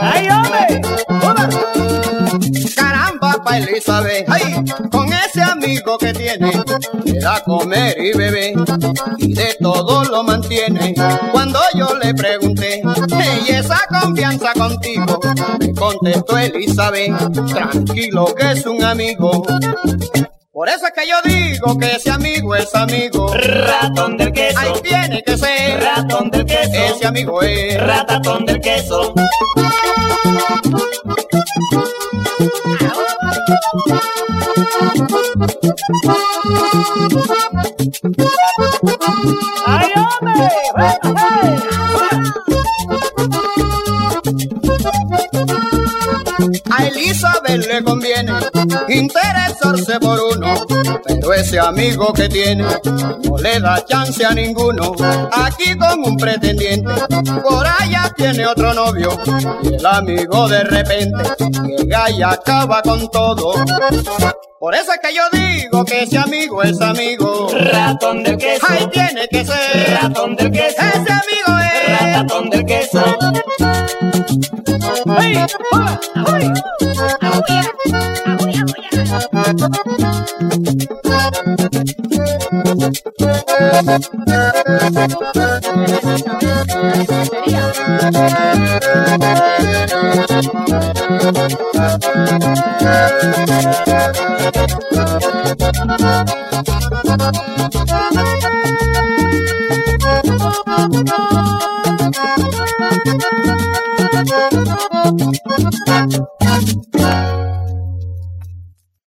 ¡Ay, hombre! Caramba, pa' Elizabeth, ay, con ese amigo que tiene, le da comer y beber, y de todo lo mantiene. Cuando yo le pregunté, ¿y esa confianza contigo? Me contestó Elizabeth, tranquilo que es un amigo. Por eso es que yo digo que ese amigo es amigo. Ratón del queso. Ahí tiene que ser. Ratón del queso. Ese amigo es. Ratatón del queso. ¡Ay, hombre! A Elizabeth le conviene interesarse por uno, pero ese amigo que tiene no le da chance a ninguno. Aquí con un pretendiente, por allá tiene otro novio, y el amigo de repente llega y acaba con todo. Por eso es que yo digo que ese amigo es amigo. Ratón del queso. Ahí tiene que ser. Ratón del queso. Ese amigo es. Ratatón del queso. ¡Ay! ¡Hola! ¡Ay! Thank you.